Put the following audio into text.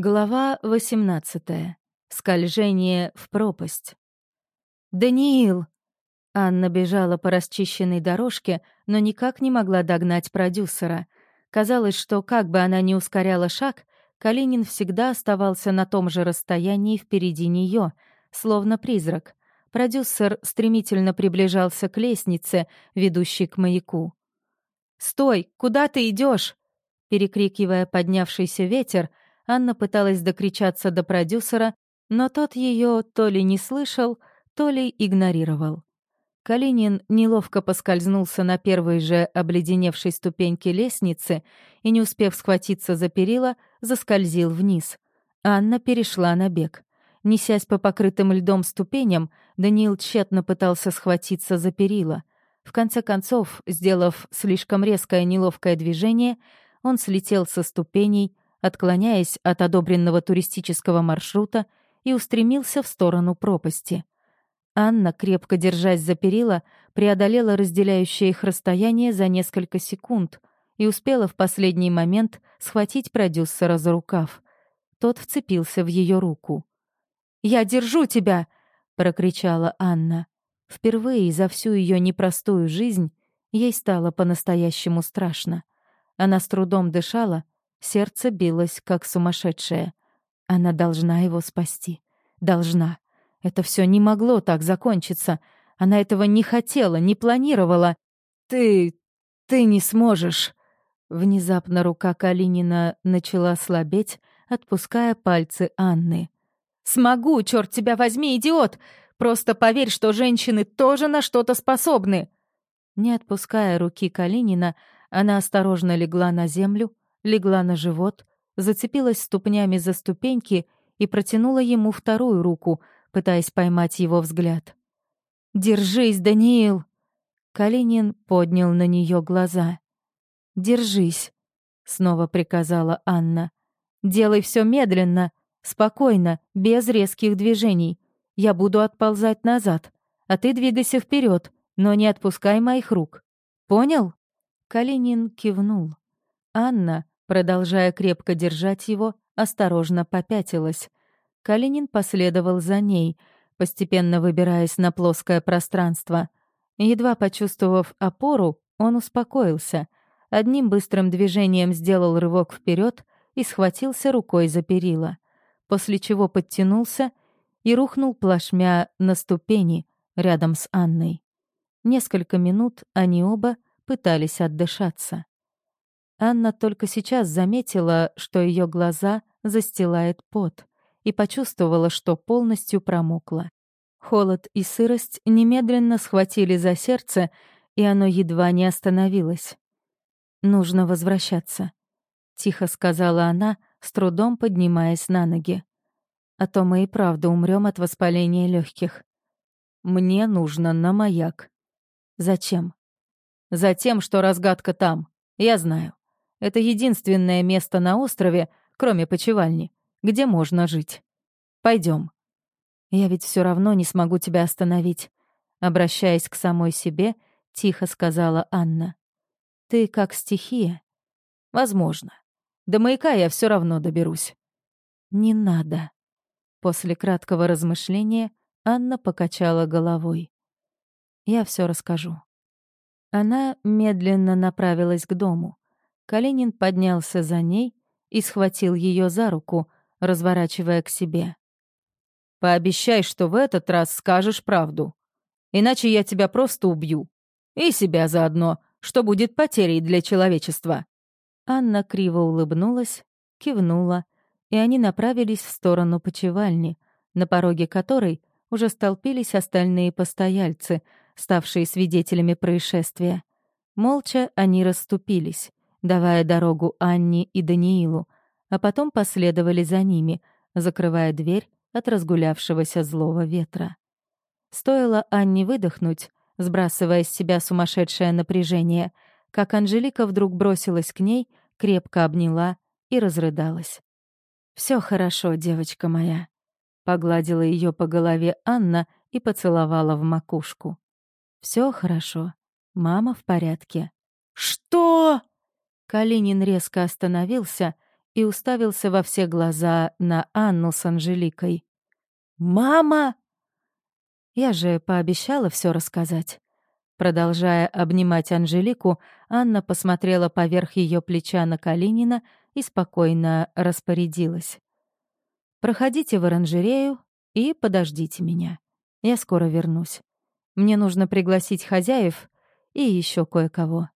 Глава 18. Скольжение в пропасть. «Даниил!» Анна бежала по расчищенной дорожке, но никак не могла догнать продюсера. Казалось, что как бы она ни ускоряла шаг, Калинин всегда оставался на том же расстоянии впереди нее, словно призрак. Продюсер стремительно приближался к лестнице, ведущей к маяку. «Стой! Куда ты идешь? Перекрикивая поднявшийся ветер, Анна пыталась докричаться до продюсера, но тот ее то ли не слышал, то ли игнорировал. Калинин неловко поскользнулся на первой же обледеневшей ступеньке лестницы и, не успев схватиться за перила, заскользил вниз. Анна перешла на бег. Несясь по покрытым льдом ступеням, Даниил тщетно пытался схватиться за перила. В конце концов, сделав слишком резкое неловкое движение, он слетел со ступеней, отклоняясь от одобренного туристического маршрута, и устремился в сторону пропасти. Анна, крепко держась за перила, преодолела разделяющее их расстояние за несколько секунд и успела в последний момент схватить продюсера за рукав. Тот вцепился в ее руку. «Я держу тебя!» — прокричала Анна. Впервые за всю ее непростую жизнь ей стало по-настоящему страшно. Она с трудом дышала, сердце билось, как сумасшедшее. Она должна его спасти. Должна. Это все не могло так закончиться. Она этого не хотела, не планировала. «Ты... ты не сможешь...» Внезапно рука Калинина начала слабеть, отпуская пальцы Анны. «Смогу, черт тебя возьми, идиот! Просто поверь, что женщины тоже на что-то способны!» Не отпуская руки Калинина, она осторожно легла на землю, легла на живот, зацепилась ступнями за ступеньки и протянула ему вторую руку, пытаясь поймать его взгляд. «Держись, Даниил!» Калинин поднял на нее глаза. «Держись», — снова приказала Анна. «Делай все медленно, спокойно, без резких движений. Я буду отползать назад, а ты двигайся вперед, но не отпускай моих рук. Понял?» Калинин кивнул. Анна, продолжая крепко держать его, осторожно попятилась. Калинин последовал за ней, постепенно выбираясь на плоское пространство. Едва почувствовав опору, он успокоился. Одним быстрым движением сделал рывок вперед и схватился рукой за перила, после чего подтянулся и рухнул плашмя на ступени рядом с Анной. Несколько минут они оба пытались отдышаться. Анна только сейчас заметила, что ее глаза застилает пот, и почувствовала, что полностью промокла. Холод и сырость немедленно схватили за сердце, и оно едва не остановилось. «Нужно возвращаться», — тихо сказала она, с трудом поднимаясь на ноги. «А то мы и правда умрем от воспаления легких. Мне нужно на маяк». «Зачем?» Затем, что разгадка там. Я знаю. Это единственное место на острове, кроме почевальни, где можно жить. Пойдем. Я ведь все равно не смогу тебя остановить. Обращаясь к самой себе, тихо сказала Анна. Ты как стихия. Возможно. До маяка я все равно доберусь. Не надо. После краткого размышления Анна покачала головой. Я все расскажу. Она медленно направилась к дому. Калинин поднялся за ней и схватил ее за руку, разворачивая к себе. «Пообещай, что в этот раз скажешь правду. Иначе я тебя просто убью. И себя заодно, что будет потерей для человечества». Анна криво улыбнулась, кивнула, и они направились в сторону почевальни, на пороге которой уже столпились остальные постояльцы — ставшие свидетелями происшествия. Молча они расступились, давая дорогу Анне и Даниилу, а потом последовали за ними, закрывая дверь от разгулявшегося злого ветра. Стоило Анне выдохнуть, сбрасывая с себя сумасшедшее напряжение, как Анжелика вдруг бросилась к ней, крепко обняла и разрыдалась. Все хорошо, девочка моя», — погладила ее по голове Анна и поцеловала в макушку. Все хорошо. Мама в порядке. Что? Калинин резко остановился, и уставился во все глаза на Анну с Анжеликой. «Мама!» Я же пообещала все рассказать. Продолжая обнимать Анжелику, Анна посмотрела поверх ее плеча на Калинина и спокойно распорядилась. «Проходите в оранжерею и подождите меня. Я скоро вернусь. Мне нужно пригласить хозяев и еще кое-кого».